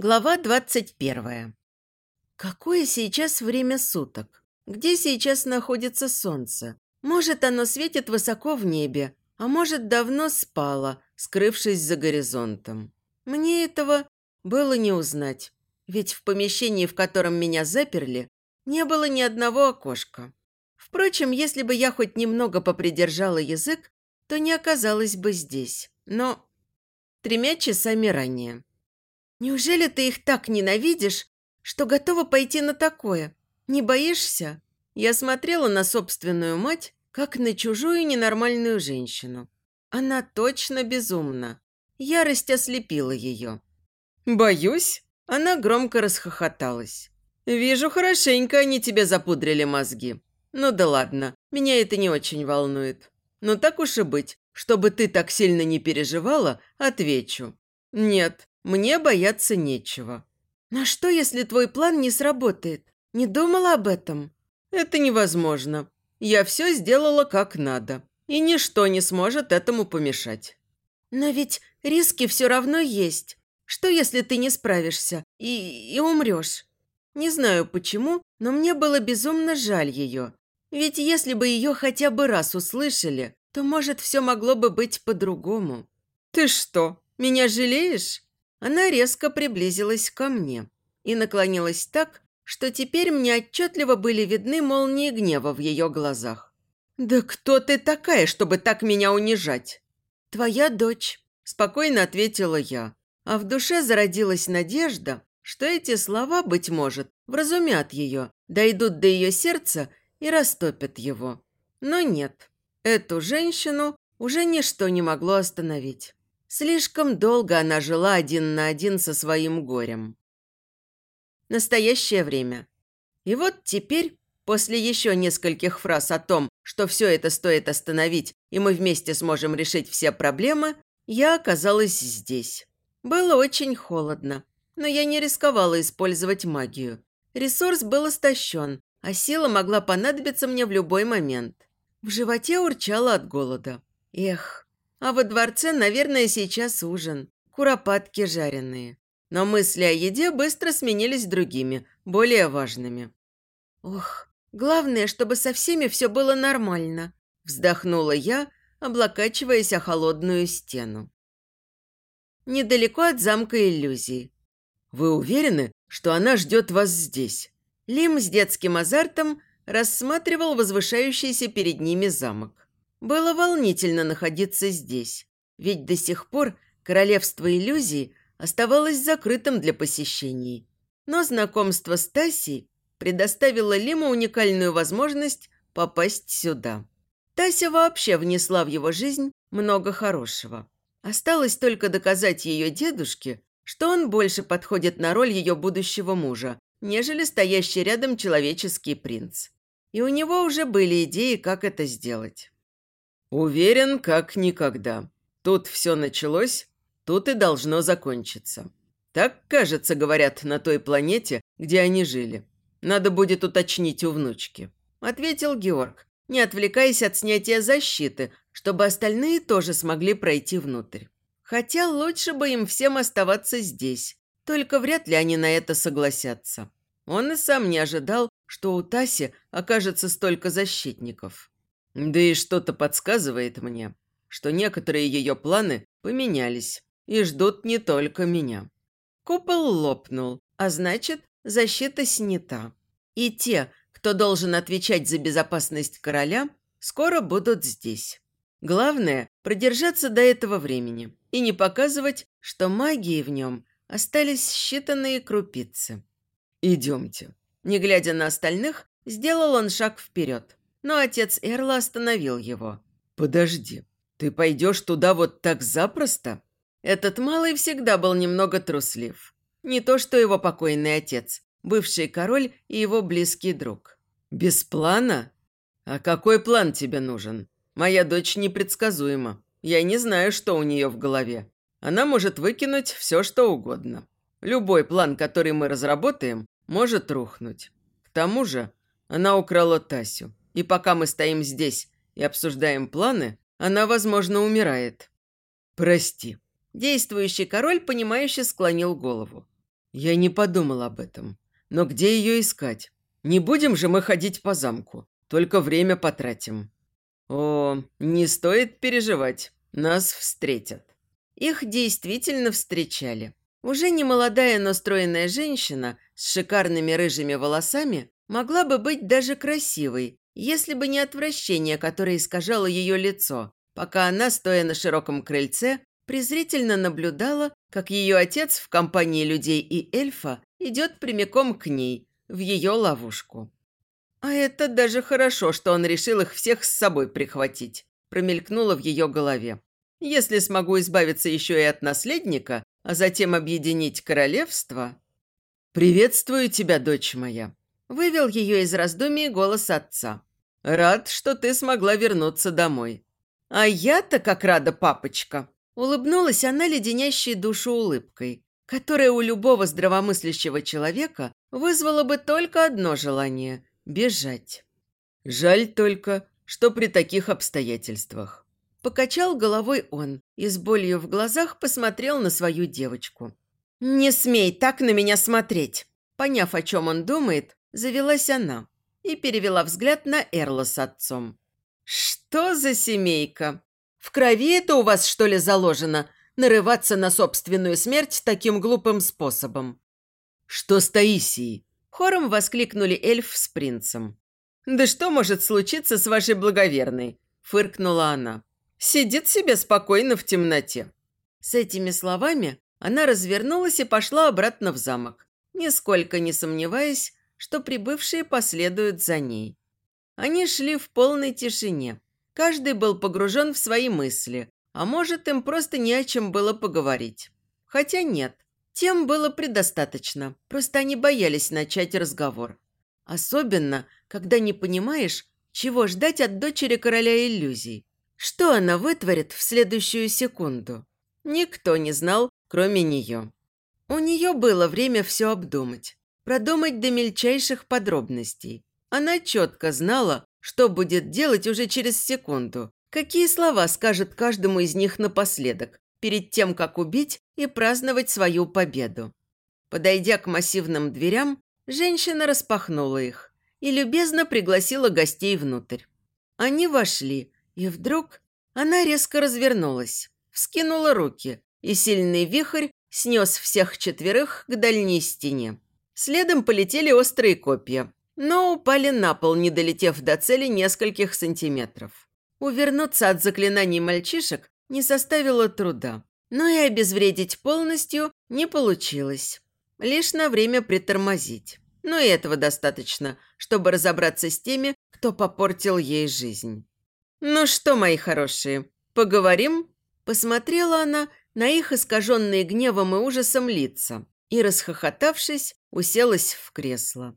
Глава двадцать первая. Какое сейчас время суток? Где сейчас находится солнце? Может, оно светит высоко в небе, а может, давно спало, скрывшись за горизонтом. Мне этого было не узнать, ведь в помещении, в котором меня заперли, не было ни одного окошка. Впрочем, если бы я хоть немного попридержала язык, то не оказалась бы здесь. Но тремя часами ранее. Неужели ты их так ненавидишь, что готова пойти на такое? Не боишься?» Я смотрела на собственную мать, как на чужую ненормальную женщину. Она точно безумна. Ярость ослепила ее. «Боюсь?» Она громко расхохоталась. «Вижу, хорошенько они тебе запудрили мозги. Ну да ладно, меня это не очень волнует. Но так уж и быть, чтобы ты так сильно не переживала, отвечу. Нет, мне бояться нечего. Но что, если твой план не сработает? Не думала об этом? Это невозможно. Я все сделала как надо. И ничто не сможет этому помешать. Но ведь риски все равно есть. Что, если ты не справишься и, и умрешь? Не знаю почему, но мне было безумно жаль ее. Ведь если бы ее хотя бы раз услышали, то, может, все могло бы быть по-другому. «Ты что, меня жалеешь?» Она резко приблизилась ко мне и наклонилась так, что теперь мне отчетливо были видны молнии гнева в ее глазах. «Да кто ты такая, чтобы так меня унижать?» «Твоя дочь», – спокойно ответила я. А в душе зародилась надежда, что эти слова, быть может, вразумят ее, дойдут до ее сердца и растопят его. Но нет, эту женщину уже ничто не могло остановить. Слишком долго она жила один на один со своим горем. Настоящее время. И вот теперь, после еще нескольких фраз о том, что все это стоит остановить, и мы вместе сможем решить все проблемы, я оказалась здесь. Было очень холодно, но я не рисковала использовать магию. Ресурс был истощен, а сила могла понадобиться мне в любой момент. В животе урчало от голода. Эх, а во дворце, наверное, сейчас ужин. Куропатки жареные. Но мысли о еде быстро сменились другими, более важными. «Ох, главное, чтобы со всеми все было нормально», – вздохнула я, облокачиваясь о холодную стену. Недалеко от замка иллюзий. «Вы уверены, что она ждет вас здесь?» Лим с детским азартом рассматривал возвышающийся перед ними замок. Было волнительно находиться здесь, ведь до сих пор королевство иллюзий оставалось закрытым для посещений. Но знакомство с Тасей предоставило Лиму уникальную возможность попасть сюда. Тася вообще внесла в его жизнь много хорошего. Осталось только доказать ее дедушке, что он больше подходит на роль ее будущего мужа, нежели стоящий рядом человеческий принц. И у него уже были идеи, как это сделать. Уверен, как никогда. Тут все началось, тут и должно закончиться. Так, кажется, говорят на той планете, где они жили. Надо будет уточнить у внучки. Ответил Георг, не отвлекаясь от снятия защиты, чтобы остальные тоже смогли пройти внутрь. Хотя лучше бы им всем оставаться здесь, только вряд ли они на это согласятся. Он и сам не ожидал, что у Таси окажется столько защитников. Да и что-то подсказывает мне, что некоторые ее планы поменялись и ждут не только меня. Купол лопнул, а значит, защита снята. И те, кто должен отвечать за безопасность короля, скоро будут здесь. Главное – продержаться до этого времени и не показывать, что магии в нем остались считанные крупицы. «Идемте». Не глядя на остальных, сделал он шаг вперед но отец Эрла остановил его. «Подожди, ты пойдешь туда вот так запросто?» Этот малый всегда был немного труслив. Не то что его покойный отец, бывший король и его близкий друг. «Без плана? А какой план тебе нужен? Моя дочь непредсказуема. Я не знаю, что у нее в голове. Она может выкинуть все, что угодно. Любой план, который мы разработаем, может рухнуть. К тому же она украла Тасю. И пока мы стоим здесь и обсуждаем планы, она, возможно, умирает. Прости. Действующий король, понимающе склонил голову. Я не подумал об этом. Но где ее искать? Не будем же мы ходить по замку. Только время потратим. О, не стоит переживать. Нас встретят. Их действительно встречали. Уже не молодая, но стройная женщина с шикарными рыжими волосами могла бы быть даже красивой, если бы не отвращение, которое искажало ее лицо, пока она, стоя на широком крыльце, презрительно наблюдала, как ее отец в компании людей и эльфа идет прямиком к ней, в ее ловушку. «А это даже хорошо, что он решил их всех с собой прихватить», промелькнуло в ее голове. «Если смогу избавиться еще и от наследника, а затем объединить королевство...» «Приветствую тебя, дочь моя», вывел ее из раздумий голос отца. «Рад, что ты смогла вернуться домой». «А я-то как рада, папочка!» Улыбнулась она леденящей душу улыбкой, которая у любого здравомыслящего человека вызвала бы только одно желание – бежать. Жаль только, что при таких обстоятельствах. Покачал головой он и с болью в глазах посмотрел на свою девочку. «Не смей так на меня смотреть!» Поняв, о чем он думает, завелась она и перевела взгляд на Эрла с отцом. «Что за семейка? В крови это у вас, что ли, заложено? Нарываться на собственную смерть таким глупым способом?» «Что с Таисией?» Хором воскликнули эльф с принцем. «Да что может случиться с вашей благоверной?» – фыркнула она. «Сидит себе спокойно в темноте». С этими словами она развернулась и пошла обратно в замок, нисколько не сомневаясь, что прибывшие последуют за ней. Они шли в полной тишине. Каждый был погружен в свои мысли, а может, им просто не о чем было поговорить. Хотя нет, тем было предостаточно, просто они боялись начать разговор. Особенно, когда не понимаешь, чего ждать от дочери короля иллюзий. Что она вытворит в следующую секунду? Никто не знал, кроме нее. У нее было время все обдумать продумать до мельчайших подробностей. Она четко знала, что будет делать уже через секунду, какие слова скажет каждому из них напоследок, перед тем, как убить и праздновать свою победу. Подойдя к массивным дверям, женщина распахнула их и любезно пригласила гостей внутрь. Они вошли, и вдруг она резко развернулась, вскинула руки, и сильный вихрь снес всех четверых к дальней стене. Следом полетели острые копья, но упали на пол, не долетев до цели нескольких сантиметров. Увернуться от заклинаний мальчишек не составило труда, но и обезвредить полностью не получилось. Лишь на время притормозить. Но и этого достаточно, чтобы разобраться с теми, кто попортил ей жизнь. «Ну что, мои хорошие, поговорим?» Посмотрела она на их искаженные гневом и ужасом лица и, расхохотавшись, уселась в кресло.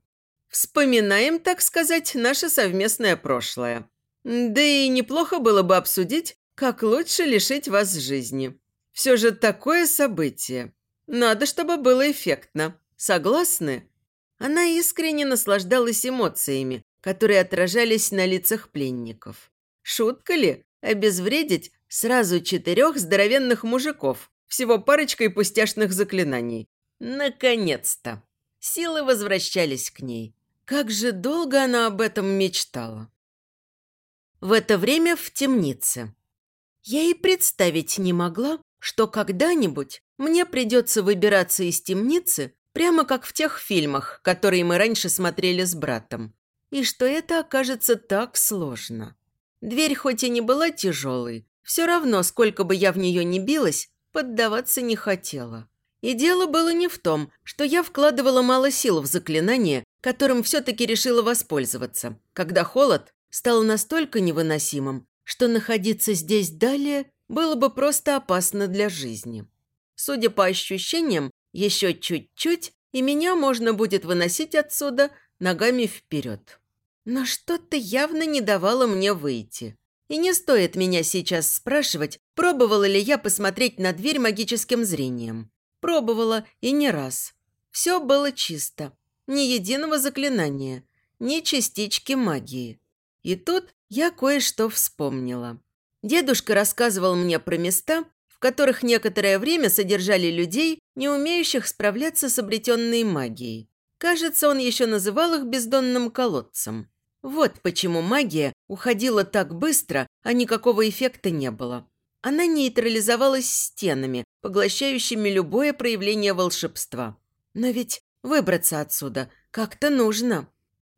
Вспоминаем, так сказать, наше совместное прошлое. Да и неплохо было бы обсудить, как лучше лишить вас жизни. Все же такое событие. Надо, чтобы было эффектно. Согласны? Она искренне наслаждалась эмоциями, которые отражались на лицах пленников. Шутка ли обезвредить сразу четырех здоровенных мужиков, всего парочкой пустяшных заклинаний? Наконец-то! Силы возвращались к ней. Как же долго она об этом мечтала. В это время в темнице. Я и представить не могла, что когда-нибудь мне придется выбираться из темницы прямо как в тех фильмах, которые мы раньше смотрели с братом. И что это окажется так сложно. Дверь хоть и не была тяжелой, все равно, сколько бы я в нее ни билась, поддаваться не хотела. И дело было не в том, что я вкладывала мало сил в заклинание, которым все-таки решила воспользоваться, когда холод стал настолько невыносимым, что находиться здесь далее было бы просто опасно для жизни. Судя по ощущениям, еще чуть-чуть, и меня можно будет выносить отсюда ногами вперед. Но что-то явно не давало мне выйти. И не стоит меня сейчас спрашивать, пробовала ли я посмотреть на дверь магическим зрением. Пробовала и не раз. Все было чисто. Ни единого заклинания, ни частички магии. И тут я кое-что вспомнила. Дедушка рассказывал мне про места, в которых некоторое время содержали людей, не умеющих справляться с обретенной магией. Кажется, он еще называл их бездонным колодцем. Вот почему магия уходила так быстро, а никакого эффекта не было. Она нейтрализовалась стенами, поглощающими любое проявление волшебства. Но ведь выбраться отсюда как-то нужно.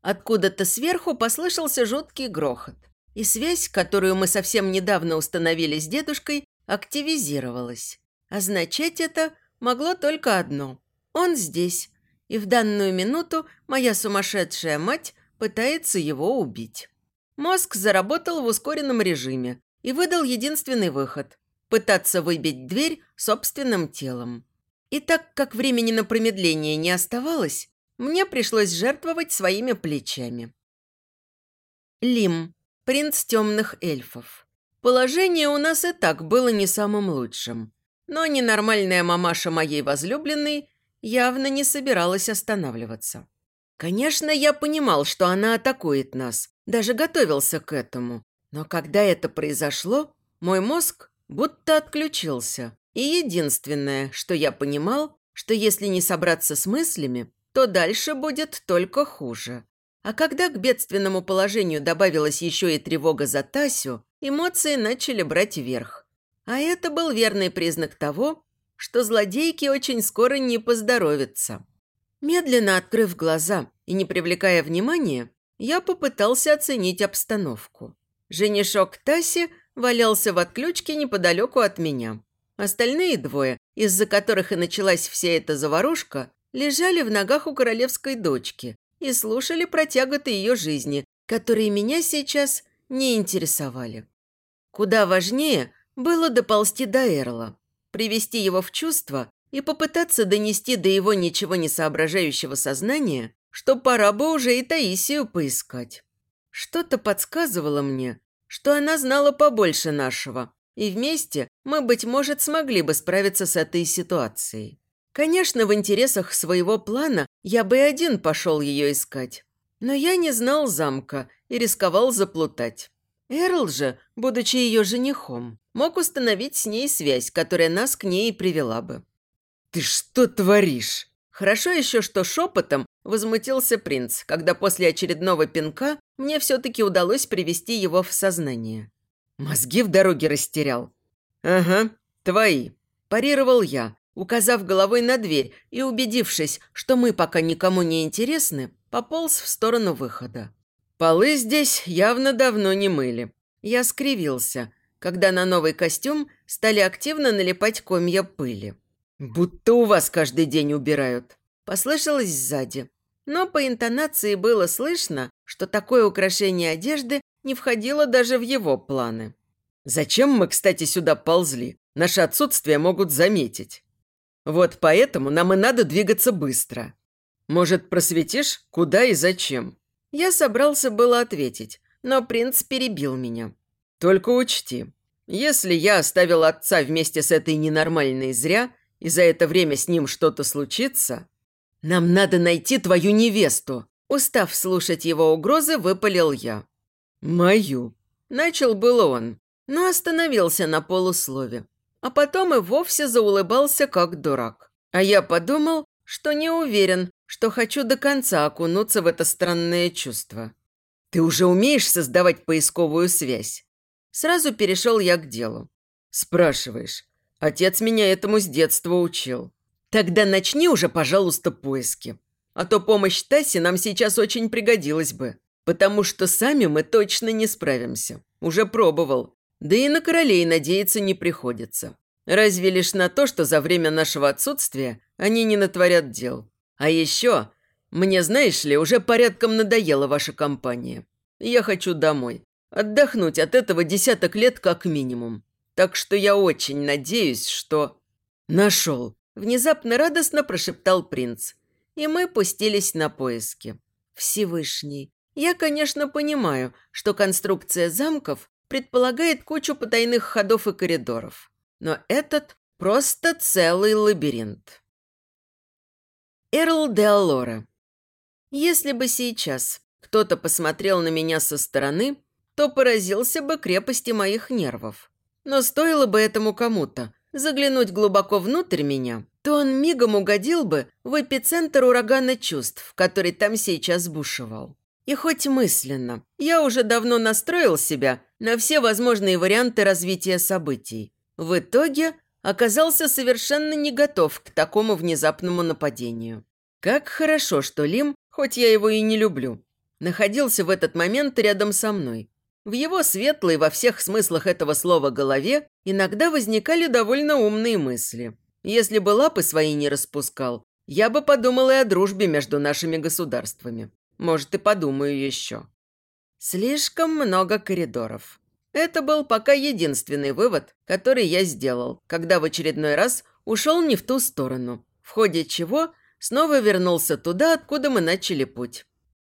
Откуда-то сверху послышался жуткий грохот. И связь, которую мы совсем недавно установили с дедушкой, активизировалась. Означать это могло только одно. Он здесь. И в данную минуту моя сумасшедшая мать пытается его убить. Мозг заработал в ускоренном режиме и выдал единственный выход – пытаться выбить дверь собственным телом. И так как времени на промедление не оставалось, мне пришлось жертвовать своими плечами. Лим, принц темных эльфов. Положение у нас и так было не самым лучшим. Но ненормальная мамаша моей возлюбленной явно не собиралась останавливаться. Конечно, я понимал, что она атакует нас, даже готовился к этому. Но когда это произошло, мой мозг будто отключился. И единственное, что я понимал, что если не собраться с мыслями, то дальше будет только хуже. А когда к бедственному положению добавилась еще и тревога за Тасю, эмоции начали брать верх. А это был верный признак того, что злодейки очень скоро не поздоровятся. Медленно открыв глаза и не привлекая внимания, я попытался оценить обстановку. Женишок Таси валялся в отключке неподалеку от меня. Остальные двое, из-за которых и началась вся эта заварушка, лежали в ногах у королевской дочки и слушали про тяготы ее жизни, которые меня сейчас не интересовали. Куда важнее было доползти до Эрла, привести его в чувство и попытаться донести до его ничего не соображающего сознания, что пора бы уже и Таисию поискать. Что-то подсказывало мне, что она знала побольше нашего, и вместе мы, быть может, смогли бы справиться с этой ситуацией. Конечно, в интересах своего плана я бы и один пошел ее искать. Но я не знал замка и рисковал заплутать. Эрл же, будучи ее женихом, мог установить с ней связь, которая нас к ней и привела бы. «Ты что творишь?» Хорошо еще, что шепотом возмутился принц, когда после очередного пинка мне все-таки удалось привести его в сознание. «Мозги в дороге растерял». «Ага, твои», – парировал я, указав головой на дверь и убедившись, что мы пока никому не интересны, пополз в сторону выхода. Полы здесь явно давно не мыли. Я скривился, когда на новый костюм стали активно налипать комья пыли. «Будто у вас каждый день убирают», – послышалось сзади. Но по интонации было слышно, что такое украшение одежды не входило даже в его планы. «Зачем мы, кстати, сюда ползли? Наше отсутствие могут заметить». Вот поэтому нам и надо двигаться быстро. Может, просветишь, куда и зачем?» Я собрался было ответить, но принц перебил меня. «Только учти, если я оставил отца вместе с этой ненормальной зря, и за это время с ним что-то случится, нам надо найти твою невесту!» Устав слушать его угрозы, выпалил я. «Мою!» Начал было он, но остановился на полуслове а потом и вовсе заулыбался, как дурак. А я подумал, что не уверен, что хочу до конца окунуться в это странное чувство. «Ты уже умеешь создавать поисковую связь?» Сразу перешел я к делу. «Спрашиваешь. Отец меня этому с детства учил. Тогда начни уже, пожалуйста, поиски. А то помощь Таси нам сейчас очень пригодилась бы, потому что сами мы точно не справимся. Уже пробовал. Да и на королей надеяться не приходится. Разве лишь на то, что за время нашего отсутствия они не натворят дел. А еще, мне, знаешь ли, уже порядком надоела ваша компания. Я хочу домой. Отдохнуть от этого десяток лет как минимум. Так что я очень надеюсь, что... Нашел. Внезапно радостно прошептал принц. И мы пустились на поиски. Всевышний. Я, конечно, понимаю, что конструкция замков предполагает кучу потайных ходов и коридоров. Но этот просто целый лабиринт. Эрл де Алора. Если бы сейчас кто-то посмотрел на меня со стороны, то поразился бы крепости моих нервов. Но стоило бы этому кому-то заглянуть глубоко внутрь меня, то он мигом угодил бы в эпицентр урагана чувств, который там сейчас бушевал. И хоть мысленно, я уже давно настроил себя на все возможные варианты развития событий. В итоге оказался совершенно не готов к такому внезапному нападению. Как хорошо, что Лим, хоть я его и не люблю, находился в этот момент рядом со мной. В его светлой во всех смыслах этого слова голове иногда возникали довольно умные мысли. Если бы лапы свои не распускал, я бы подумал и о дружбе между нашими государствами. Может, и подумаю еще. Слишком много коридоров. Это был пока единственный вывод, который я сделал, когда в очередной раз ушел не в ту сторону, в ходе чего снова вернулся туда, откуда мы начали путь.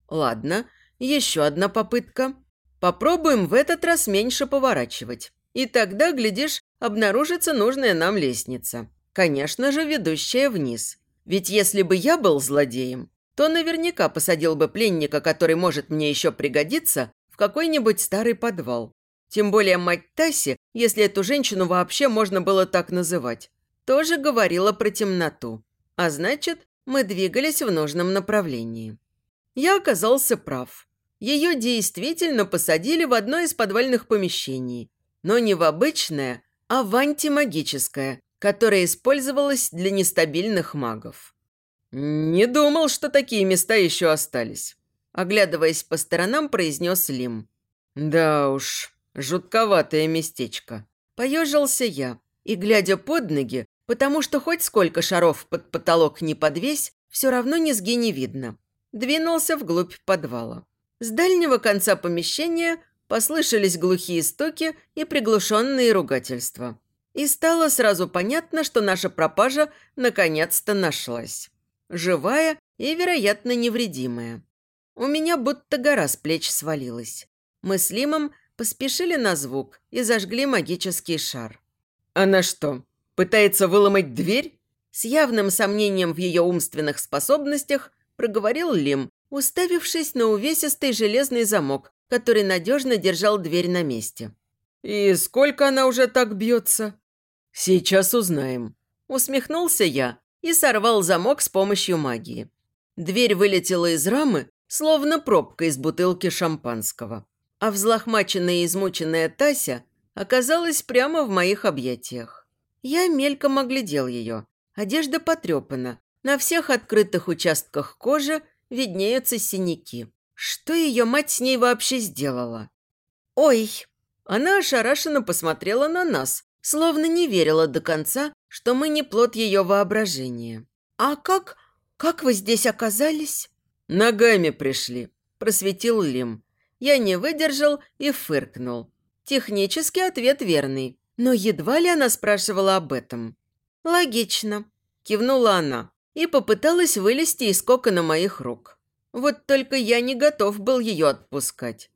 Ладно, еще одна попытка. Попробуем в этот раз меньше поворачивать. И тогда, глядишь, обнаружится нужная нам лестница. Конечно же, ведущая вниз. Ведь если бы я был злодеем, то наверняка посадил бы пленника, который может мне еще пригодиться, в какой-нибудь старый подвал. Тем более мать Таси, если эту женщину вообще можно было так называть, тоже говорила про темноту. А значит, мы двигались в нужном направлении. Я оказался прав. Ее действительно посадили в одно из подвальных помещений, но не в обычное, а в антимагическое, которое использовалось для нестабильных магов. «Не думал, что такие места еще остались», – оглядываясь по сторонам, произнес Лим. «Да уж, жутковатое местечко», – поежился я и, глядя под ноги, потому что хоть сколько шаров под потолок не подвесь, все равно низги не видно, двинулся вглубь подвала. С дальнего конца помещения послышались глухие стоки и приглушенные ругательства. И стало сразу понятно, что наша пропажа наконец-то нашлась живая и, вероятно, невредимая. У меня будто гора с плеч свалилась. Мы с Лимом поспешили на звук и зажгли магический шар. «Она что, пытается выломать дверь?» С явным сомнением в ее умственных способностях проговорил Лим, уставившись на увесистый железный замок, который надежно держал дверь на месте. «И сколько она уже так бьется?» «Сейчас узнаем». Усмехнулся я, и сорвал замок с помощью магии. Дверь вылетела из рамы, словно пробка из бутылки шампанского. А взлохмаченная и измученная Тася оказалась прямо в моих объятиях. Я мельком оглядел ее. Одежда потрепана. На всех открытых участках кожи виднеются синяки. Что ее мать с ней вообще сделала? «Ой!» Она ошарашенно посмотрела на нас, словно не верила до конца, что мы не плод ее воображения. «А как... как вы здесь оказались?» «Ногами пришли», – просветил Лим. Я не выдержал и фыркнул. Технический ответ верный, но едва ли она спрашивала об этом. «Логично», – кивнула она и попыталась вылезти из кокона моих рук. Вот только я не готов был ее отпускать.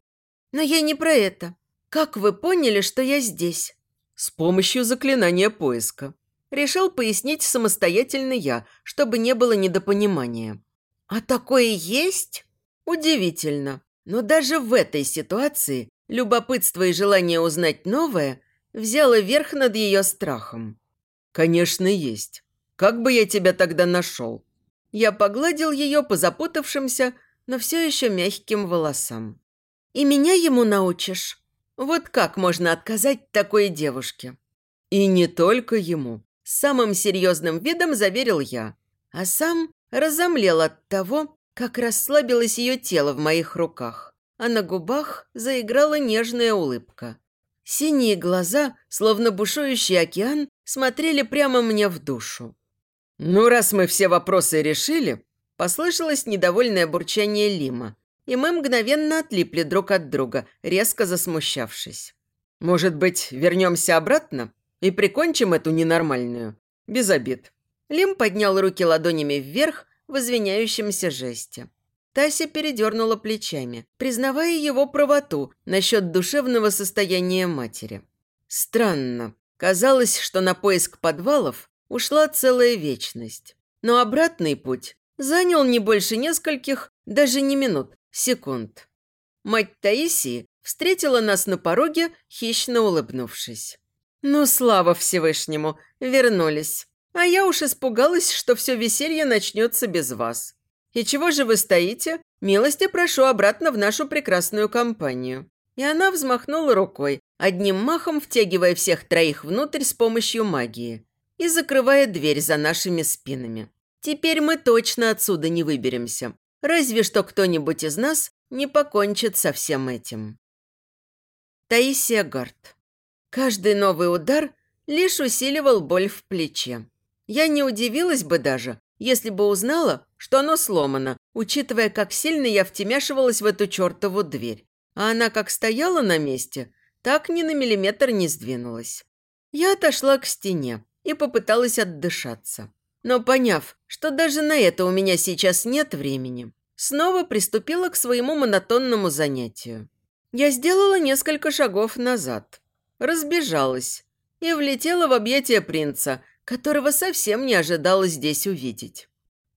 «Но я не про это. Как вы поняли, что я здесь?» С помощью заклинания поиска. Решил пояснить самостоятельно я, чтобы не было недопонимания. А такое есть? Удивительно. Но даже в этой ситуации любопытство и желание узнать новое взяло верх над ее страхом. «Конечно, есть. Как бы я тебя тогда нашел?» Я погладил ее по запутавшимся, но все еще мягким волосам. «И меня ему научишь?» Вот как можно отказать такой девушке? И не только ему. Самым серьезным видом заверил я. А сам разомлел от того, как расслабилось ее тело в моих руках. А на губах заиграла нежная улыбка. Синие глаза, словно бушующий океан, смотрели прямо мне в душу. «Ну, раз мы все вопросы решили», послышалось недовольное бурчание Лима, и мы мгновенно отлипли друг от друга, резко засмущавшись. «Может быть, вернемся обратно и прикончим эту ненормальную? Без обид». Лим поднял руки ладонями вверх в извиняющемся жесте. Тася передернула плечами, признавая его правоту насчет душевного состояния матери. Странно. Казалось, что на поиск подвалов ушла целая вечность. Но обратный путь занял не больше нескольких, даже не минут, секунд. Мать Таисии встретила нас на пороге, хищно улыбнувшись. «Ну, слава Всевышнему, вернулись. А я уж испугалась, что все веселье начнется без вас. И чего же вы стоите? Милости прошу обратно в нашу прекрасную компанию». И она взмахнула рукой, одним махом втягивая всех троих внутрь с помощью магии и закрывая дверь за нашими спинами. Теперь мы точно отсюда не выберемся. Разве что кто-нибудь из нас не покончит со всем этим. Таисия Гарт. Каждый новый удар лишь усиливал боль в плече. Я не удивилась бы даже, если бы узнала, что оно сломано, учитывая, как сильно я втемяшивалась в эту чертову дверь. А она как стояла на месте, так ни на миллиметр не сдвинулась. Я отошла к стене и попыталась отдышаться. Но поняв, что даже на это у меня сейчас нет времени, снова приступила к своему монотонному занятию. Я сделала несколько шагов назад, разбежалась и влетела в объятия принца, которого совсем не ожидала здесь увидеть.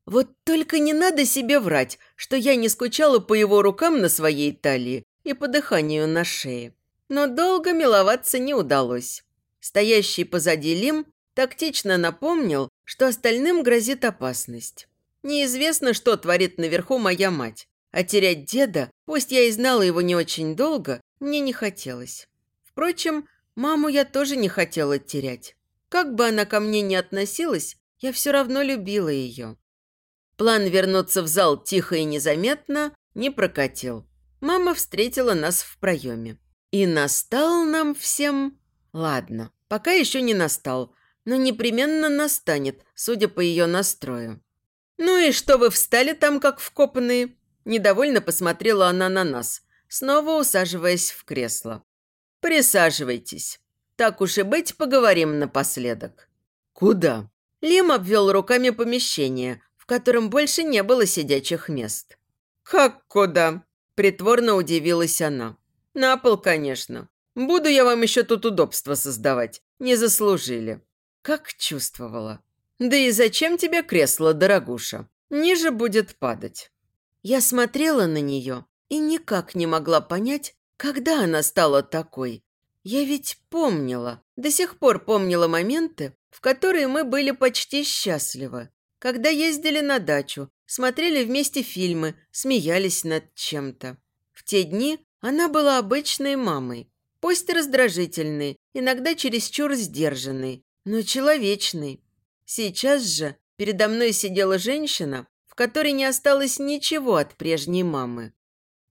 Вот только не надо себе врать, что я не скучала по его рукам на своей талии и по дыханию на шее. Но долго миловаться не удалось. Стоящий позади Лим тактично напомнил, что остальным грозит опасность. Неизвестно, что творит наверху моя мать, а терять деда, пусть я и знала его не очень долго, мне не хотелось. Впрочем, маму я тоже не хотела терять. Как бы она ко мне ни относилась, я все равно любила ее. План вернуться в зал тихо и незаметно не прокатил. Мама встретила нас в проеме. И настал нам всем... Ладно, пока еще не настал, но непременно настанет, судя по ее настрою. «Ну и что вы встали там, как вкопанные?» Недовольно посмотрела она на нас, снова усаживаясь в кресло. «Присаживайтесь. Так уж и быть, поговорим напоследок». «Куда?» Лим обвел руками помещение, в котором больше не было сидячих мест. «Как куда?» – притворно удивилась она. «На пол, конечно. Буду я вам еще тут удобства создавать. Не заслужили». Как чувствовала. «Да и зачем тебе кресло, дорогуша? Ниже будет падать». Я смотрела на нее и никак не могла понять, когда она стала такой, я ведь помнила, до сих пор помнила моменты, в которые мы были почти счастливы. Когда ездили на дачу, смотрели вместе фильмы, смеялись над чем-то. В те дни она была обычной мамой, пусть раздражительной, иногда чересчур сдержанной, но человечной. Сейчас же передо мной сидела женщина, в которой не осталось ничего от прежней мамы.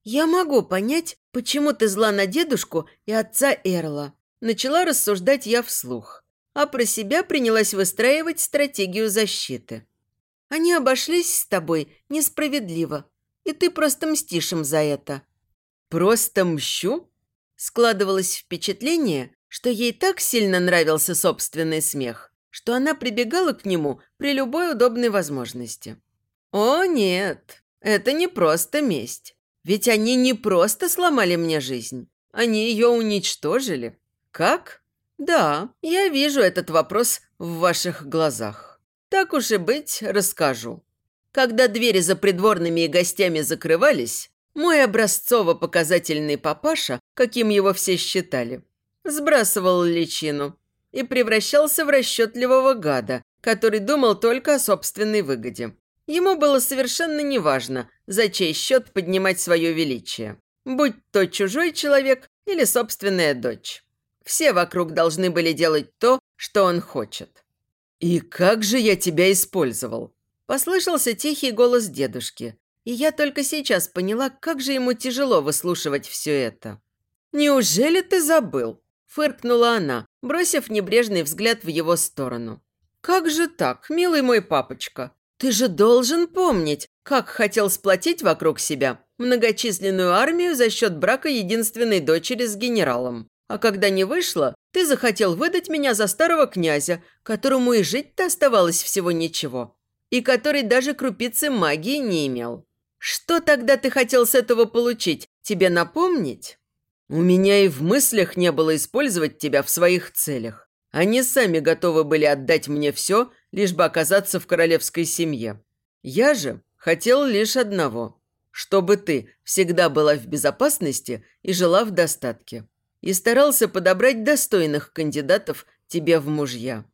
«Я могу понять, почему ты зла на дедушку и отца Эрла», начала рассуждать я вслух, а про себя принялась выстраивать стратегию защиты. «Они обошлись с тобой несправедливо, и ты просто мстишь им за это». «Просто мщу?» Складывалось впечатление, что ей так сильно нравился собственный смех, что она прибегала к нему при любой удобной возможности. «О, нет, это не просто месть. Ведь они не просто сломали мне жизнь, они ее уничтожили. Как? Да, я вижу этот вопрос в ваших глазах. Так уж и быть, расскажу. Когда двери за придворными и гостями закрывались, мой образцово-показательный папаша, каким его все считали, сбрасывал личину и превращался в расчетливого гада, который думал только о собственной выгоде. Ему было совершенно неважно, за чей счет поднимать свое величие. Будь то чужой человек или собственная дочь. Все вокруг должны были делать то, что он хочет. «И как же я тебя использовал?» Послышался тихий голос дедушки, и я только сейчас поняла, как же ему тяжело выслушивать все это. «Неужели ты забыл?» – фыркнула она, бросив небрежный взгляд в его сторону. «Как же так, милый мой папочка? Ты же должен помнить, как хотел сплотить вокруг себя многочисленную армию за счет брака единственной дочери с генералом. А когда не вышло, ты захотел выдать меня за старого князя, которому и жить-то оставалось всего ничего, и который даже крупицы магии не имел. Что тогда ты хотел с этого получить? Тебе напомнить? У меня и в мыслях не было использовать тебя в своих целях. Они сами готовы были отдать мне все, лишь бы оказаться в королевской семье. Я же хотел лишь одного – чтобы ты всегда была в безопасности и жила в достатке. И старался подобрать достойных кандидатов тебе в мужья.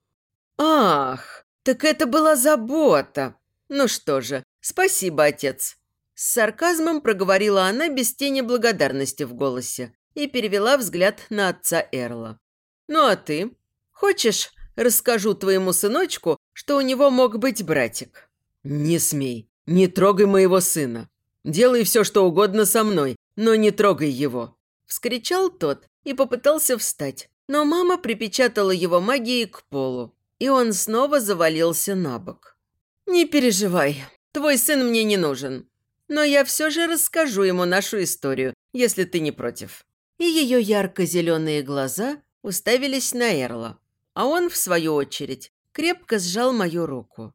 Ах, Так это была забота. Ну что же, спасибо, отец. С сарказмом проговорила она без тени благодарности в голосе и перевела взгляд на отца Эрла. «Ну а ты? Хочешь, расскажу твоему сыночку, что у него мог быть братик?» «Не смей, не трогай моего сына. Делай все, что угодно со мной, но не трогай его!» Вскричал тот и попытался встать, но мама припечатала его магией к полу, и он снова завалился на бок. «Не переживай, твой сын мне не нужен, но я все же расскажу ему нашу историю, если ты не против». И ее ярко-зеленые глаза уставились на Эрла, а он, в свою очередь, крепко сжал мою руку.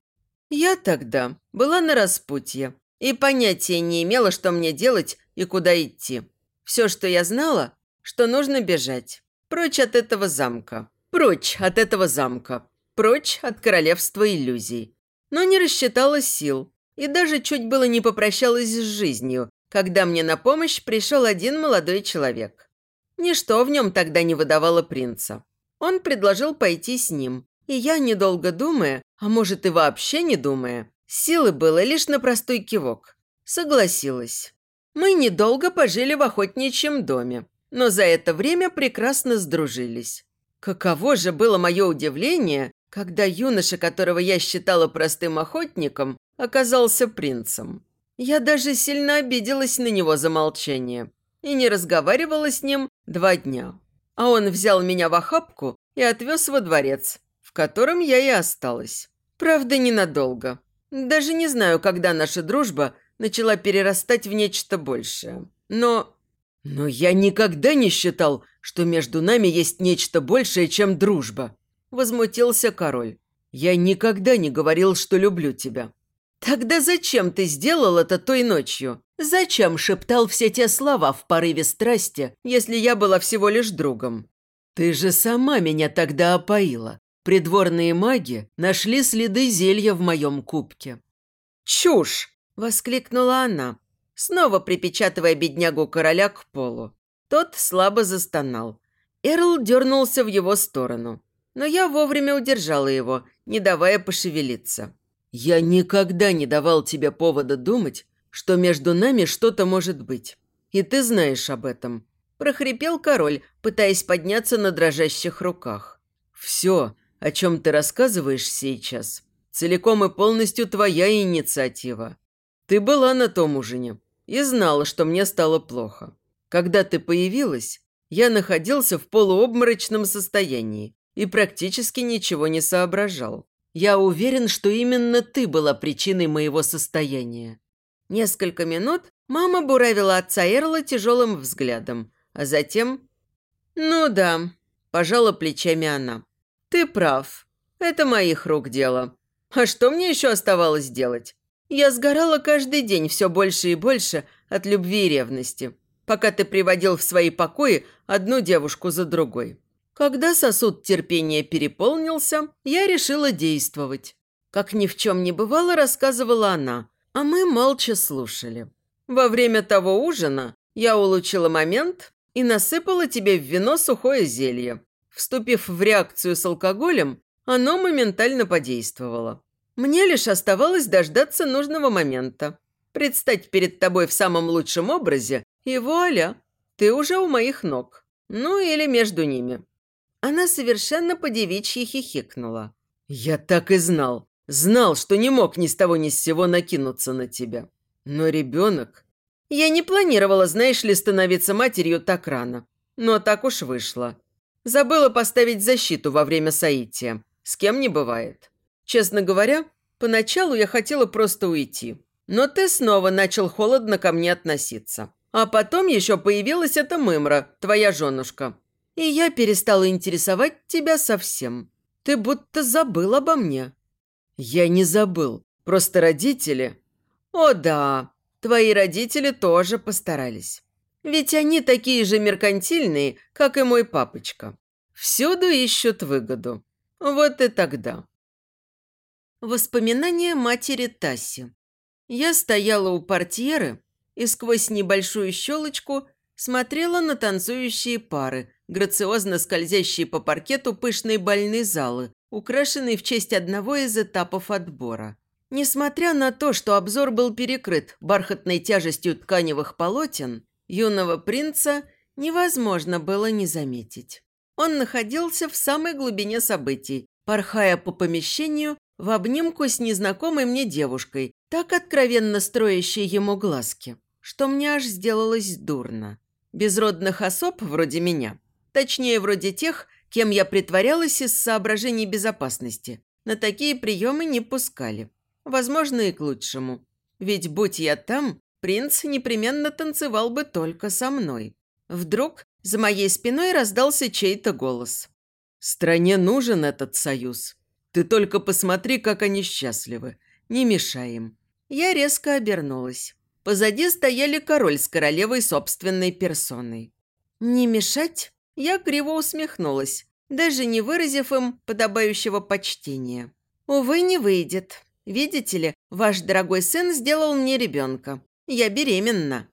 Я тогда была на распутье и понятия не имела, что мне делать и куда идти. Все, что я знала, что нужно бежать. Прочь от этого замка. Прочь от этого замка. Прочь от королевства иллюзий. Но не рассчитала сил. И даже чуть было не попрощалась с жизнью, когда мне на помощь пришел один молодой человек. Ничто в нем тогда не выдавало принца. Он предложил пойти с ним. И я, недолго думая, а может и вообще не думая, силы было лишь на простой кивок. Согласилась. Мы недолго пожили в охотничьем доме, но за это время прекрасно сдружились. Каково же было мое удивление, когда юноша, которого я считала простым охотником, оказался принцем. Я даже сильно обиделась на него за молчание и не разговаривала с ним два дня. А он взял меня в охапку и отвез во дворец, в котором я и осталась. Правда, ненадолго. Даже не знаю, когда наша дружба начала перерастать в нечто большее. Но... Но я никогда не считал, что между нами есть нечто большее, чем дружба. Возмутился король. Я никогда не говорил, что люблю тебя. Тогда зачем ты сделал это той ночью? Зачем шептал все те слова в порыве страсти, если я была всего лишь другом? Ты же сама меня тогда опоила. Придворные маги нашли следы зелья в моем кубке. Чушь! – воскликнула она, снова припечатывая беднягу короля к полу. Тот слабо застонал. Эрл дернулся в его сторону, но я вовремя удержала его, не давая пошевелиться. «Я никогда не давал тебе повода думать, что между нами что-то может быть. И ты знаешь об этом», – прохрипел король, пытаясь подняться на дрожащих руках. «Все, о чем ты рассказываешь сейчас, целиком и полностью твоя инициатива. Ты была на том ужине и знала, что мне стало плохо. Когда ты появилась, я находился в полуобморочном состоянии и практически ничего не соображал. Я уверен, что именно ты была причиной моего состояния. Несколько минут мама буравила отца Эрла тяжелым взглядом, а затем... «Ну да», – пожала плечами она. «Ты прав. Это моих рук дело. А что мне еще оставалось делать? Я сгорала каждый день все больше и больше от любви и ревности, пока ты приводил в свои покои одну девушку за другой. Когда сосуд терпения переполнился, я решила действовать. Как ни в чем не бывало, рассказывала она, а мы молча слушали. Во время того ужина я улучила момент и насыпала тебе в вино сухое зелье. Вступив в реакцию с алкоголем, оно моментально подействовало. Мне лишь оставалось дождаться нужного момента, предстать перед тобой в самом лучшем образе, и вуаля, ты уже у моих ног. Ну или между ними». Она совершенно по-девичьи хихикнула. «Я так и знал. Знал, что не мог ни с того ни с сего накинуться на тебя. Но ребенок...» «Я не планировала, знаешь ли, становиться матерью так рано. Но так уж вышло. Забыла поставить защиту во время соития. С кем не бывает. Честно говоря, поначалу я хотела просто уйти. Но ты снова начал холодно ко мне относиться. А потом еще появилась эта мымра, твоя женушка. И я перестала интересовать тебя совсем. Ты будто забыл обо мне». «Я не забыл. Просто родители...» «О да, твои родители тоже постарались. Ведь они такие же меркантильные, как и мой папочка. Всюду ищут выгоду. Вот и тогда. Воспоминания матери Тасси. Я стояла у портьеры и сквозь небольшую щелочку смотрела на танцующие пары, грациозно скользящей по паркету пышной бальной залы, украшенной в честь одного из этапов отбора. Несмотря на то, что обзор был перекрыт бархатной тяжестью тканевых полотен, юного принца невозможно было не заметить. Он находился в самой глубине событий, порхая по помещению в обнимку с незнакомой мне девушкой, так откровенно строящей ему глазки, что мне аж сделалось дурно. Безродных особ вроде меня, точнее, вроде тех, кем я притворялась из соображений безопасности, на такие приемы не пускали. Возможно, и к лучшему. Ведь, будь я там, принц непременно танцевал бы только со мной. Вдруг за моей спиной раздался чей-то голос. «Стране нужен этот союз. Ты только посмотри, как они счастливы. Не мешай им». Я резко обернулась. Позади стояли король с королевой собственной персоной. «Не мешать?» Я криво усмехнулась, даже не выразив им подобающего почтения. «Увы, не выйдет. Видите ли, ваш дорогой сын сделал мне ребенка. Я беременна».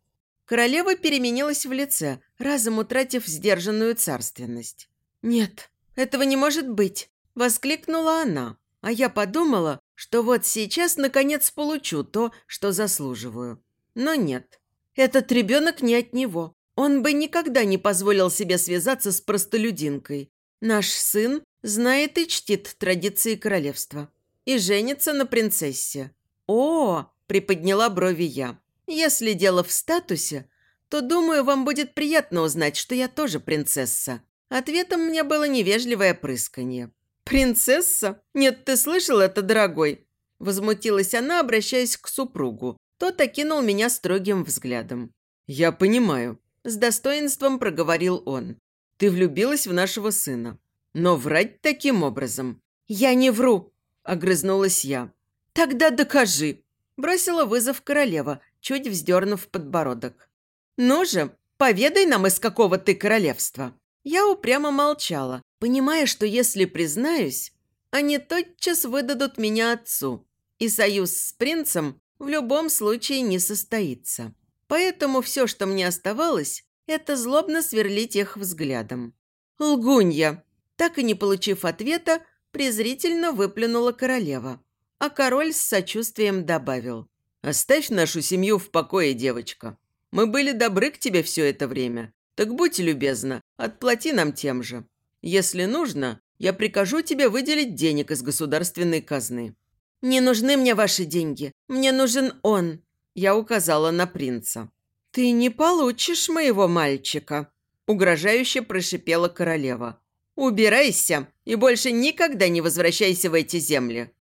Королева переменилась в лице, разом утратив сдержанную царственность. «Нет, этого не может быть!» – воскликнула она. А я подумала, что вот сейчас наконец получу то, что заслуживаю. Но нет, этот ребенок не от него. Он бы никогда не позволил себе связаться с простолюдинкой. Наш сын знает и чтит традиции королевства и женится на принцессе. «О!» – приподняла брови я. «Если дело в статусе, то, думаю, вам будет приятно узнать, что я тоже принцесса». Ответом мне было невежливое прысканье. «Принцесса? Нет, ты слышал это, дорогой?» Возмутилась она, обращаясь к супругу. Тот окинул меня строгим взглядом. «Я понимаю», – с достоинством проговорил он. «Ты влюбилась в нашего сына. Но врать таким образом...» «Я не вру!» Огрызнулась я. «Тогда докажи!» Бросила вызов королева, чуть вздернув подбородок. «Ну же, поведай нам, из какого ты королевства!» Я упрямо молчала, понимая, что если признаюсь, они тотчас выдадут меня отцу, и союз с принцем в любом случае не состоится. Поэтому все, что мне оставалось, это злобно сверлить их взглядом. «Лгунья!» Так и не получив ответа, презрительно выплюнула королева. А король с сочувствием добавил. «Оставь нашу семью в покое, девочка. Мы были добры к тебе все это время. Так будь любезна, отплати нам тем же. Если нужно, я прикажу тебе выделить денег из государственной казны». «Не нужны мне ваши деньги. Мне нужен он», – я указала на принца. «Ты не получишь моего мальчика», – угрожающе прошипела королева. Убирайся и больше никогда не возвращайся в эти земли.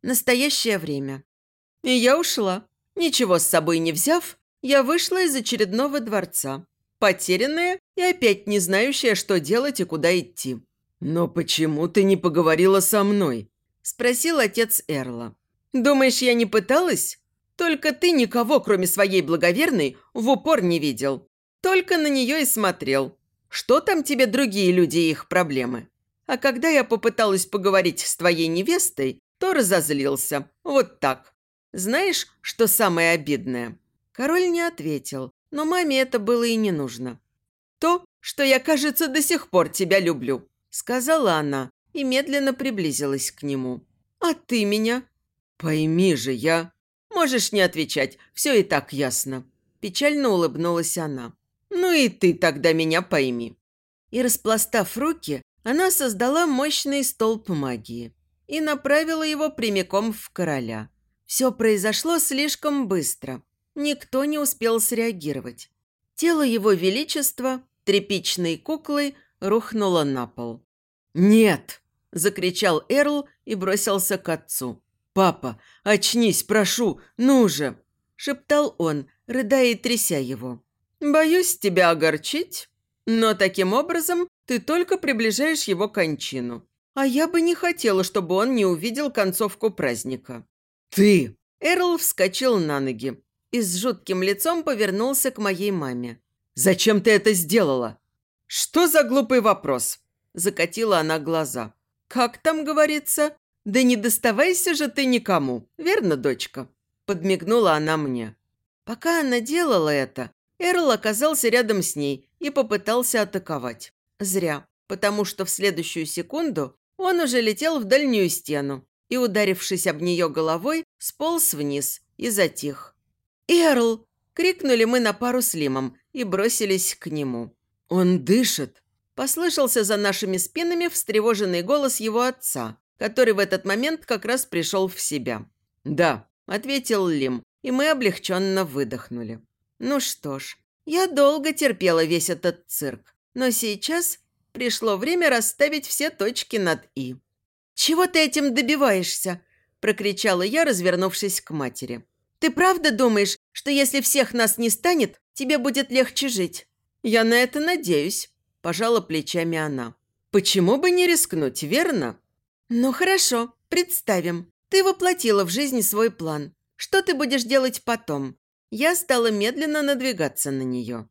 Настоящее время. И я ушла. Ничего с собой не взяв, я вышла из очередного дворца. Потерянная и опять не знающая, что делать и куда идти. «Но почему ты не поговорила со мной?» – спросил отец Эрла. «Думаешь, я не пыталась? Только ты никого, кроме своей благоверной, в упор не видел. Только на нее и смотрел. Что там тебе другие люди и их проблемы? А когда я попыталась поговорить с твоей невестой, то разозлился. Вот так. Знаешь, что самое обидное?» Король не ответил, но маме это было и не нужно. «То, что я, кажется, до сих пор тебя люблю», – сказала она и медленно приблизилась к нему. «А ты меня?» «Пойми же, я...» «Можешь не отвечать, все и так ясно». Печально улыбнулась она. Ну и ты тогда меня пойми». И распластав руки, она создала мощный столб магии и направила его прямиком в короля. Все произошло слишком быстро. Никто не успел среагировать. Тело его величества, тряпичной куклой, рухнуло на пол. «Нет!» – закричал Эрл и бросился к отцу. «Папа, очнись, прошу, ну же!» – шептал он, рыдая и тряся его. Боюсь тебя огорчить, но таким образом ты только приближаешь его кончину. А я бы не хотела, чтобы он не увидел концовку праздника». «Ты!» Эрл вскочил на ноги и с жутким лицом повернулся к моей маме. «Зачем ты это сделала?» «Что за глупый вопрос?» Закатила она глаза. «Как там говорится? Да не доставайся же ты никому, верно, дочка?» Подмигнула она мне. Пока она делала это, Эрл оказался рядом с ней и попытался атаковать. Зря, потому что в следующую секунду он уже летел в дальнюю стену и, ударившись об нее головой, сполз вниз и затих. «Эрл!» – крикнули мы на пару с Лимом и бросились к нему. «Он дышит!» – послышался за нашими спинами встревоженный голос его отца, который в этот момент как раз пришел в себя. «Да», – ответил Лим, и мы облегченно выдохнули. «Ну что ж, я долго терпела весь этот цирк, но сейчас пришло время расставить все точки над «и». «Чего ты этим добиваешься?» – прокричала я, развернувшись к матери. «Ты правда думаешь, что если всех нас не станет, тебе будет легче жить?» «Я на это надеюсь», – пожала плечами она. «Почему бы не рискнуть, верно?» «Ну хорошо, представим. Ты воплотила в жизнь свой план. Что ты будешь делать потом?» Я стала медленно надвигаться на нее.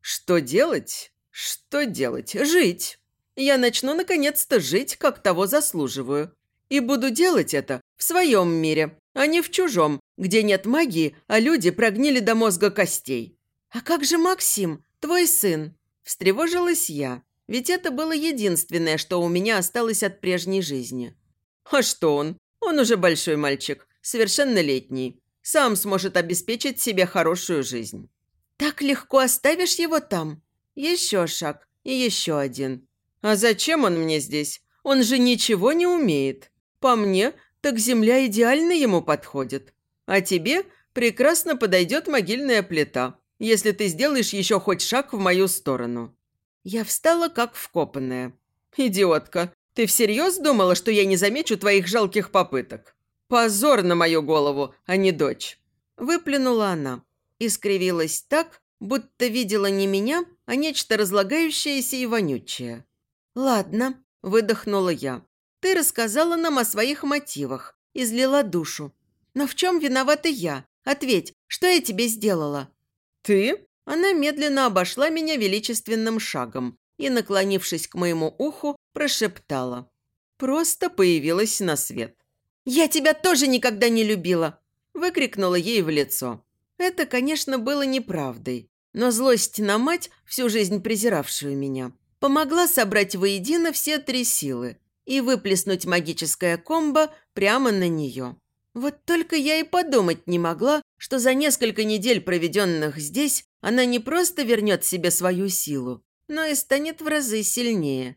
«Что делать? Что делать? Жить. Я начну наконец-то жить, как того заслуживаю. И буду делать это в своем мире, а не в чужом, где нет магии, а люди прогнили до мозга костей. А как же Максим, твой сын? Встревожилась я, ведь это было единственное, что у меня осталось от прежней жизни. А что он? Он уже большой мальчик, совершеннолетний. Сам сможет обеспечить себе хорошую жизнь. Так легко оставишь его там? Еще шаг и еще один. А зачем он мне здесь? Он же ничего не умеет. По мне, так земля идеально ему подходит. А тебе прекрасно подойдет могильная плита, если ты сделаешь еще хоть шаг в мою сторону. Я встала как вкопанная. «Идиотка, ты всерьез думала, что я не замечу твоих жалких попыток? Позор на мою голову, а не дочь!» Выплюнула она и скривилась так, будто видела не меня, а нечто разлагающееся и вонючее. «Ладно», – выдохнула я. «Ты рассказала нам о своих мотивах, излила душу. Но в чем виновата я? Ответь, что я тебе сделала?» «Ты?» Она медленно обошла меня величественным шагом и, наклонившись к моему уху, прошептала. Просто появилась на свет. «Я тебя тоже никогда не любила!» выкрикнула ей в лицо. Это, конечно, было неправдой. Но злость на мать, всю жизнь презиравшую меня, помогла собрать воедино все три силы и выплеснуть магическое комбо прямо на нее. Вот только я и подумать не могла, что за несколько недель, проведенных здесь, она не просто вернет себе свою силу, но и станет в разы сильнее.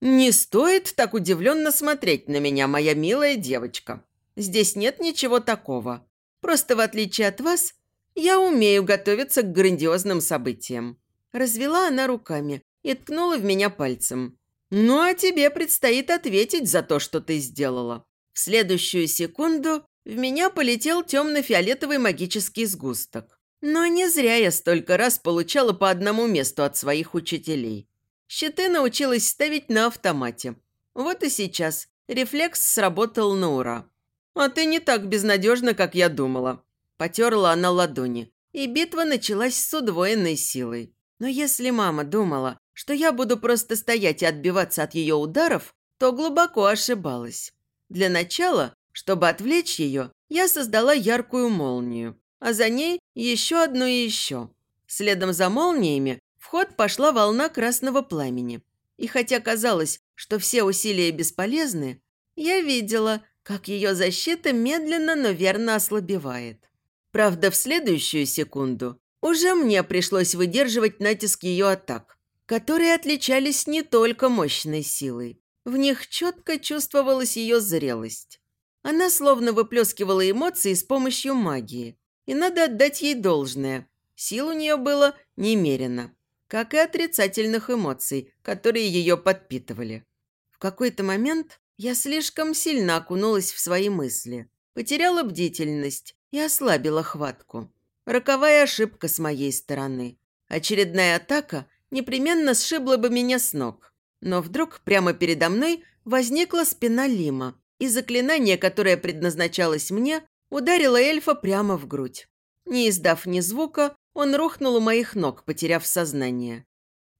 «Не стоит так удивленно смотреть на меня, моя милая девочка. Здесь нет ничего такого. Просто в отличие от вас, я умею готовиться к грандиозным событиям». Развела она руками и ткнула в меня пальцем. «Ну, а тебе предстоит ответить за то, что ты сделала». В следующую секунду в меня полетел темно-фиолетовый магический сгусток. Но не зря я столько раз получала по одному месту от своих учителей. Щиты научилась ставить на автомате. Вот и сейчас рефлекс сработал на ура. «А ты не так безнадежна, как я думала», Потерла она ладони, и битва началась с удвоенной силой. Но если мама думала, что я буду просто стоять и отбиваться от ее ударов, то глубоко ошибалась. Для начала, чтобы отвлечь ее, я создала яркую молнию, а за ней еще одну и еще. Следом за молниями в ход пошла волна красного пламени. И хотя казалось, что все усилия бесполезны, я видела, как ее защита медленно, но верно ослабевает. Правда, в следующую секунду уже мне пришлось выдерживать натиск ее атак, которые отличались не только мощной силой. В них четко чувствовалась ее зрелость. Она словно выплескивала эмоции с помощью магии. И надо отдать ей должное. Сил у нее было немерено. Как и отрицательных эмоций, которые ее подпитывали. В какой-то момент я слишком сильно окунулась в свои мысли. Потеряла бдительность и ослабила хватку. Роковая ошибка с моей стороны. Очередная атака непременно сшибла бы меня с ног. Но вдруг прямо передо мной возникла спина Лима, и заклинание, которое предназначалось мне, ударило эльфа прямо в грудь. Не издав ни звука, он рухнул у моих ног, потеряв сознание.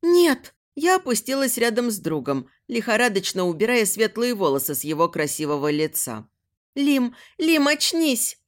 «Нет!» Я опустилась рядом с другом, лихорадочно убирая светлые волосы с его красивого лица. «Лим, Лим, очнись!»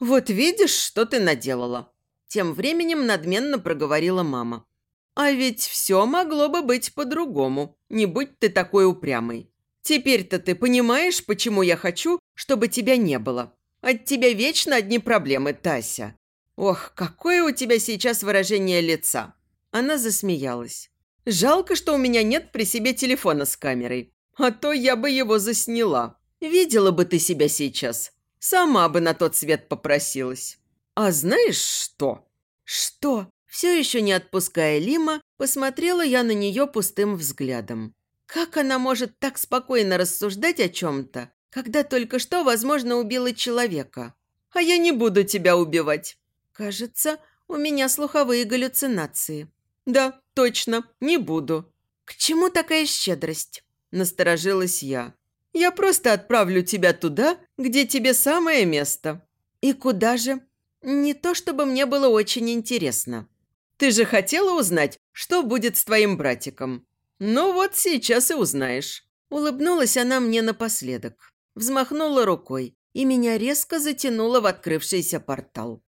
«Вот видишь, что ты наделала!» Тем временем надменно проговорила мама. А ведь все могло бы быть по-другому, не будь ты такой упрямый. Теперь-то ты понимаешь, почему я хочу, чтобы тебя не было. От тебя вечно одни проблемы, Тася. Ох, какое у тебя сейчас выражение лица. Она засмеялась. Жалко, что у меня нет при себе телефона с камерой. А то я бы его засняла. Видела бы ты себя сейчас. Сама бы на тот свет попросилась. А знаешь что? Что? Все еще не отпуская Лима, посмотрела я на нее пустым взглядом. Как она может так спокойно рассуждать о чем-то, когда только что, возможно, убила человека? А я не буду тебя убивать. Кажется, у меня слуховые галлюцинации. Да, точно, не буду. К чему такая щедрость? Насторожилась я. Я просто отправлю тебя туда, где тебе самое место. И куда же? Не то чтобы мне было очень интересно. Ты же хотела узнать, что будет с твоим братиком? Ну вот сейчас и узнаешь». Улыбнулась она мне напоследок, взмахнула рукой, и меня резко затянуло в открывшийся портал.